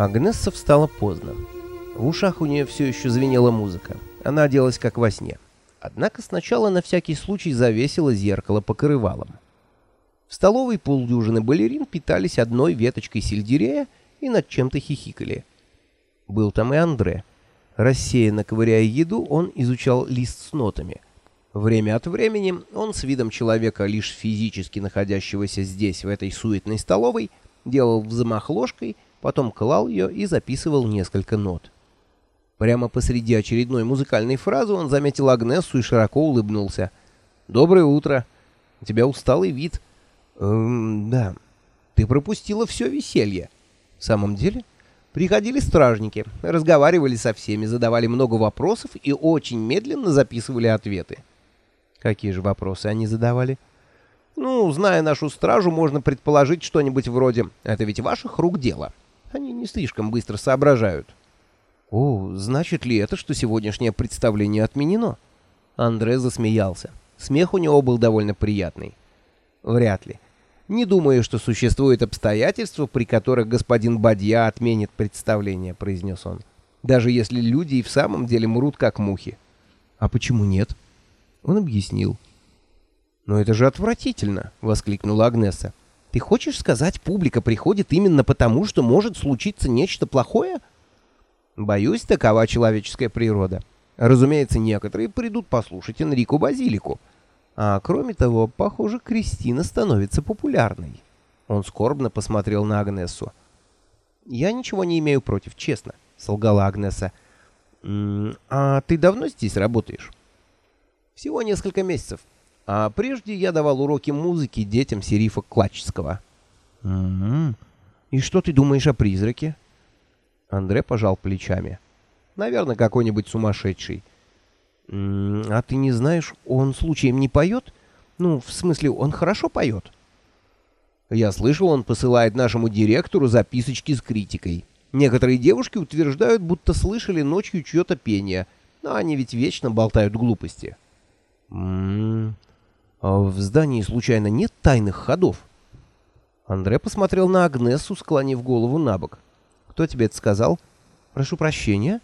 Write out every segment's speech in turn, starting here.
Агнесса встала поздно. В ушах у нее все еще звенела музыка. Она оделась как во сне. Однако сначала на всякий случай завесила зеркало покрывалом. В столовой полдюжины балерин питались одной веточкой сельдерея и над чем-то хихикали. Был там и Андре. Рассеянно ковыряя еду, он изучал лист с нотами. Время от времени он с видом человека, лишь физически находящегося здесь, в этой суетной столовой, делал взмах ложкой, потом клал ее и записывал несколько нот. Прямо посреди очередной музыкальной фразы он заметил Агнессу и широко улыбнулся. «Доброе утро. У тебя усталый вид». «Эм, да. Ты пропустила все веселье». «В самом деле?» Приходили стражники, разговаривали со всеми, задавали много вопросов и очень медленно записывали ответы. Какие же вопросы они задавали? Ну, зная нашу стражу, можно предположить что-нибудь вроде «Это ведь ваших рук дело». Они не слишком быстро соображают. О, значит ли это, что сегодняшнее представление отменено? Андре засмеялся. Смех у него был довольно приятный. Вряд ли. Не думаю, что существует обстоятельства, при которых господин Бадья отменит представление, произнес он. Даже если люди и в самом деле мрут как мухи. А почему нет? Он объяснил. Но это же отвратительно, воскликнула Агнеса. Ты хочешь сказать, публика приходит именно потому, что может случиться нечто плохое? Боюсь, такова человеческая природа. Разумеется, некоторые придут послушать Энрику Базилику. А кроме того, похоже, Кристина становится популярной. Он скорбно посмотрел на Агнесу. «Я ничего не имею против, честно», — солгала Агнеса. «А ты давно здесь работаешь?» «Всего несколько месяцев. А прежде я давал уроки музыки детям Серифа Клачского». «Угу. И что ты думаешь о призраке?» Андре пожал плечами. «Наверное, какой-нибудь сумасшедший. «А ты не знаешь, он случаем не поет? Ну, в смысле, он хорошо поет?» «Я слышал, он посылает нашему директору записочки с критикой. Некоторые девушки утверждают, будто слышали ночью чье-то пение, но они ведь вечно болтают глупости». «М-м-м... А в здании случайно нет тайных ходов?» Андре посмотрел на Агнесу, склонив голову на бок. «Кто тебе это сказал?» «Прошу прощения».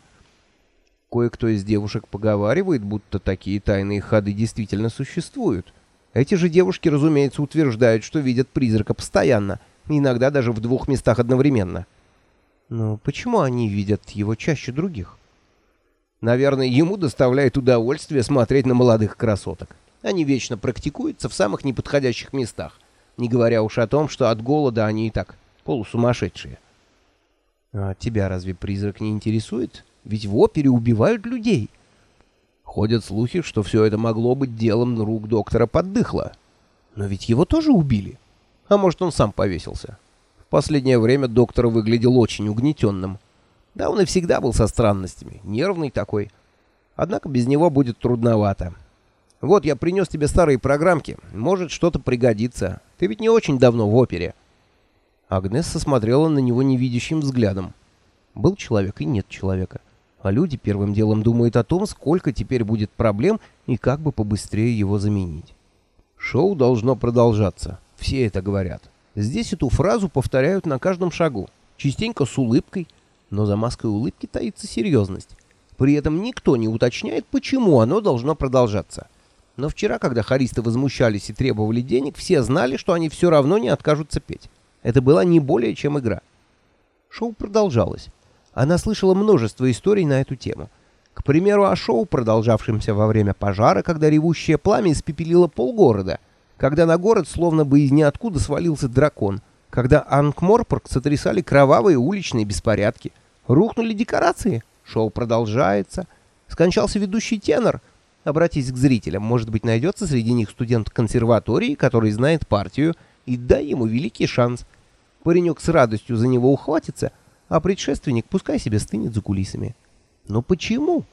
Кое-кто из девушек поговаривает, будто такие тайные ходы действительно существуют. Эти же девушки, разумеется, утверждают, что видят призрака постоянно, иногда даже в двух местах одновременно. Но почему они видят его чаще других? Наверное, ему доставляет удовольствие смотреть на молодых красоток. Они вечно практикуются в самых неподходящих местах, не говоря уж о том, что от голода они и так полусумасшедшие. А тебя разве призрак не интересует? Ведь в опере убивают людей. Ходят слухи, что все это могло быть делом рук доктора Поддыхла. Но ведь его тоже убили. А может, он сам повесился. В последнее время доктор выглядел очень угнетенным. Да, он и всегда был со странностями, нервный такой. Однако без него будет трудновато. Вот я принес тебе старые программки, может, что-то пригодится. Ты ведь не очень давно в опере. Агнесса смотрела на него невидящим взглядом. Был человек и нет человека а люди первым делом думают о том, сколько теперь будет проблем и как бы побыстрее его заменить. Шоу должно продолжаться. Все это говорят. Здесь эту фразу повторяют на каждом шагу, частенько с улыбкой, но за маской улыбки таится серьезность. При этом никто не уточняет, почему оно должно продолжаться. Но вчера, когда хористы возмущались и требовали денег, все знали, что они все равно не откажутся петь. Это была не более чем игра. Шоу продолжалось. Она слышала множество историй на эту тему. К примеру, о шоу, продолжавшемся во время пожара, когда ревущее пламя испепелило полгорода, когда на город словно бы из ниоткуда свалился дракон, когда Анкморпорг сотрясали кровавые уличные беспорядки. Рухнули декорации, шоу продолжается. Скончался ведущий тенор. Обратись к зрителям, может быть, найдется среди них студент консерватории, который знает партию, и дай ему великий шанс. Паренек с радостью за него ухватится — а предшественник пускай себе стынет за кулисами. Но почему?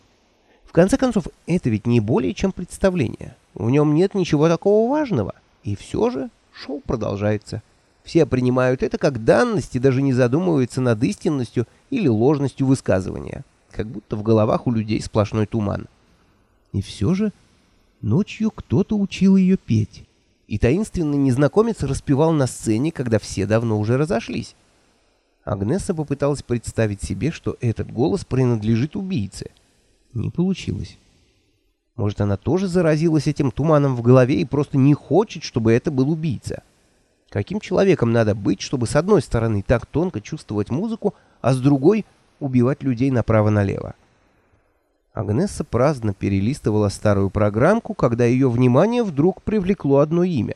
В конце концов, это ведь не более чем представление. В нем нет ничего такого важного. И все же шоу продолжается. Все принимают это как данность и даже не задумываются над истинностью или ложностью высказывания. Как будто в головах у людей сплошной туман. И все же ночью кто-то учил ее петь. И таинственный незнакомец распевал на сцене, когда все давно уже разошлись. Агнесса попыталась представить себе, что этот голос принадлежит убийце. Не получилось. Может, она тоже заразилась этим туманом в голове и просто не хочет, чтобы это был убийца. Каким человеком надо быть, чтобы с одной стороны так тонко чувствовать музыку, а с другой — убивать людей направо-налево? Агнесса праздно перелистывала старую программку, когда ее внимание вдруг привлекло одно имя.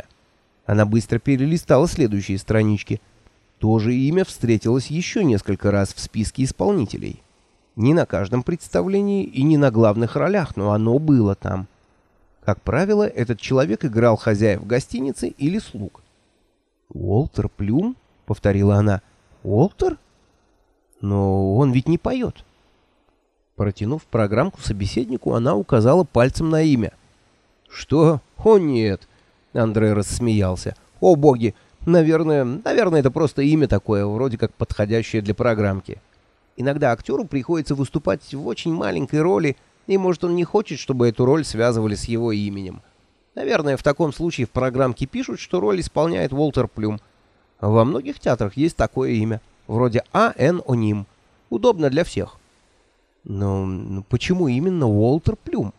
Она быстро перелистала следующие странички. То же имя встретилось еще несколько раз в списке исполнителей. Не на каждом представлении и не на главных ролях, но оно было там. Как правило, этот человек играл хозяев гостиницы или слуг. «Уолтер Плюм?» — повторила она. «Уолтер? Но он ведь не поет». Протянув программку собеседнику, она указала пальцем на имя. «Что? О, нет!» — Андрей рассмеялся. «О, боги! Наверное, наверное, это просто имя такое, вроде как подходящее для программки». Иногда актеру приходится выступать в очень маленькой роли, и, может, он не хочет, чтобы эту роль связывали с его именем. Наверное, в таком случае в программке пишут, что роль исполняет Уолтер Плюм. Во многих театрах есть такое имя, вроде А.Н. Оним. Удобно для всех. Но почему именно Уолтер Плюм?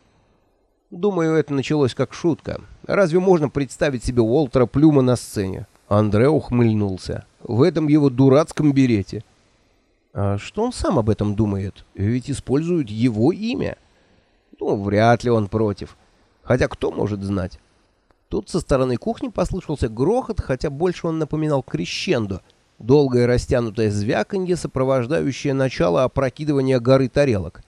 Думаю, это началось как шутка. Разве можно представить себе Уолтера Плюма на сцене? Андре ухмыльнулся. В этом его дурацком берете. А что он сам об этом думает? Ведь используют его имя. Ну, вряд ли он против. Хотя кто может знать? Тут со стороны кухни послышался грохот, хотя больше он напоминал крещендо. Долгое растянутое звяканье, сопровождающее начало опрокидывания горы тарелок.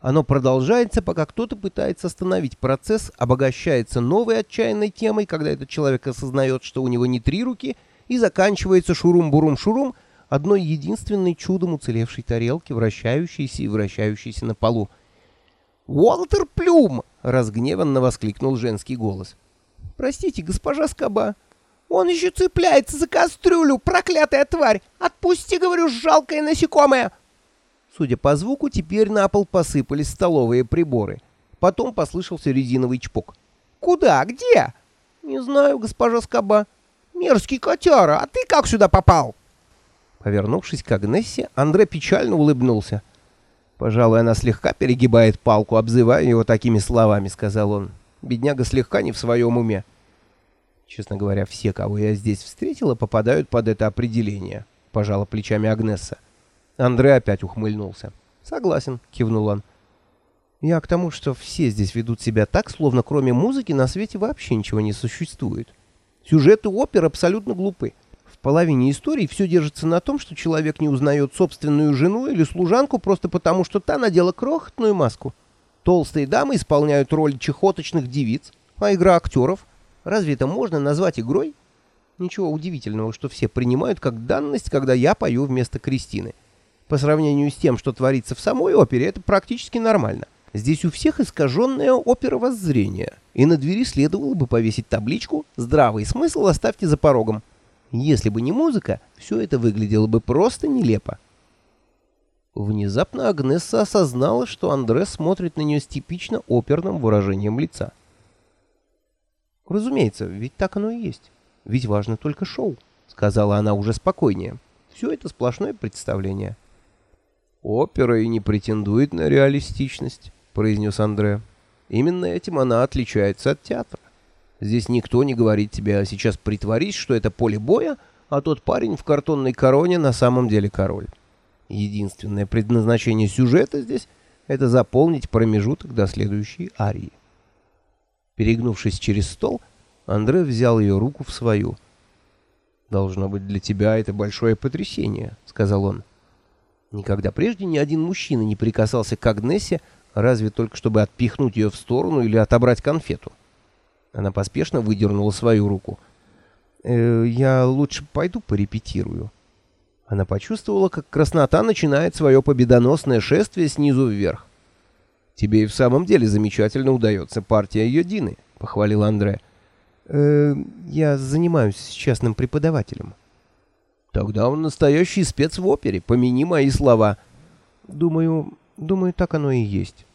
Оно продолжается, пока кто-то пытается остановить процесс, обогащается новой отчаянной темой, когда этот человек осознает, что у него не три руки, и заканчивается шурум-бурум-шурум, одной единственной чудом уцелевшей тарелки, вращающейся и вращающейся на полу. «Уолтер Плюм!» — разгневанно воскликнул женский голос. «Простите, госпожа Скоба, он еще цепляется за кастрюлю, проклятая тварь! Отпусти, говорю, жалкое насекомое!» Судя по звуку, теперь на пол посыпались столовые приборы. Потом послышался резиновый чпок. «Куда? Где?» «Не знаю, госпожа Скоба». «Мерзкий котяра, а ты как сюда попал?» Повернувшись к Агнессе, Андре печально улыбнулся. «Пожалуй, она слегка перегибает палку, обзывая его такими словами», — сказал он. «Бедняга слегка не в своем уме». «Честно говоря, все, кого я здесь встретила, попадают под это определение», — пожала плечами Агнесса. Андре опять ухмыльнулся. «Согласен», — кивнул он. «Я к тому, что все здесь ведут себя так, словно кроме музыки на свете вообще ничего не существует. Сюжеты опер абсолютно глупы половине истории все держится на том, что человек не узнает собственную жену или служанку просто потому, что та надела крохотную маску. Толстые дамы исполняют роль чехоточных девиц, а игра актеров. Разве это можно назвать игрой? Ничего удивительного, что все принимают как данность, когда я пою вместо Кристины. По сравнению с тем, что творится в самой опере, это практически нормально. Здесь у всех искаженное оперовоззрение, и на двери следовало бы повесить табличку «Здравый смысл оставьте за порогом». Если бы не музыка, все это выглядело бы просто нелепо. Внезапно Агнесса осознала, что Андре смотрит на нее с типично оперным выражением лица. «Разумеется, ведь так оно и есть. Ведь важно только шоу», — сказала она уже спокойнее. «Все это сплошное представление». «Опера и не претендует на реалистичность», — произнес Андре. «Именно этим она отличается от театра. Здесь никто не говорит тебе, а сейчас притворись, что это поле боя, а тот парень в картонной короне на самом деле король. Единственное предназначение сюжета здесь — это заполнить промежуток до следующей арии. Перегнувшись через стол, Андре взял ее руку в свою. «Должно быть, для тебя это большое потрясение», — сказал он. Никогда прежде ни один мужчина не прикасался к Агнессе, разве только чтобы отпихнуть ее в сторону или отобрать конфету. Она поспешно выдернула свою руку. «Э, «Я лучше пойду порепетирую». Она почувствовала, как краснота начинает свое победоносное шествие снизу вверх. «Тебе и в самом деле замечательно удается партия Йодины», — похвалил Андре. «Э, «Я занимаюсь с частным преподавателем». «Тогда он настоящий спец в опере, помяни мои слова». «Думаю, думаю, так оно и есть».